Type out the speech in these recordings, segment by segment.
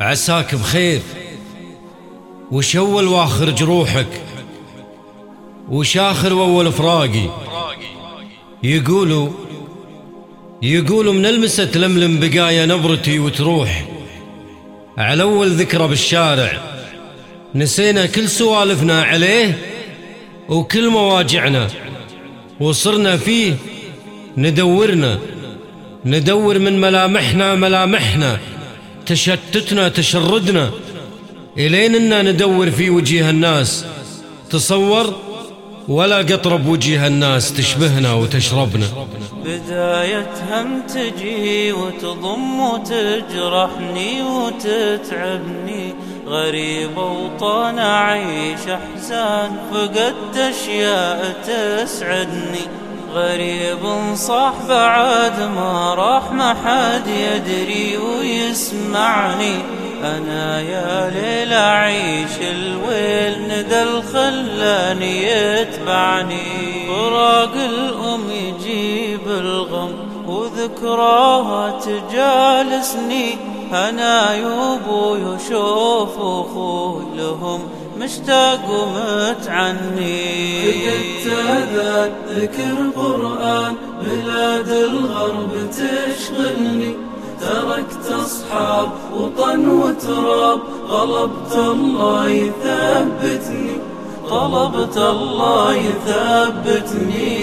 عساك بخير. وش أول واخر جروحك وش آخر وأول فراقي؟ يقولوا يقولوا من المسة تلملم بقايا نبرتي وتروح. على أول ذكرى بالشارع نسينا كل سوالفنا عليه وكل مواجعنا. وصرنا فيه ندورنا ندور من ملامحنا ملامحنا. تشتتنا تشردنا. إلين إنا ندور في وجيه الناس. تصور ولا قطرة بوجيه الناس تشبهنا وتشربنا. بداية هم تجي وتضم وتجرحني وتتعبني. غريب وطن أعيش أحزان فقدت أشياء تسعدني. غريب صح بعد ما راح ما حد يدري ويسمعني. أنا يا ليل أعيش الويل ندى الخلاني يتبعني. فراق الأم يجيب الغم وذكراها تجالسني. أنا يوبو يشوف أخوي لهم مشتاق ومتعني فقدت أذان ذكر قرآن بلاد الغرب تشغلني. تركت أصحاب وطن وتراب غلبت الله يثبتني. طلبت الله يثبتني.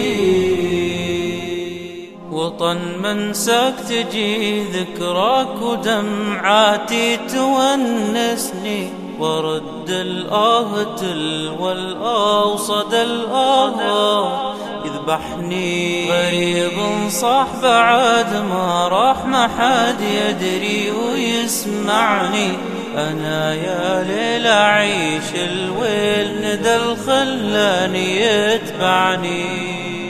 وطن منساك تجي ذكراك ودمعاتي تونسني. ورد الآه تلو الآه صدى الآه يذبحني غريب صح بعد ما راح ما حد يدري ويسمعني. أنا يا ليل أعيش الويل ندى الخلاني يتبعني.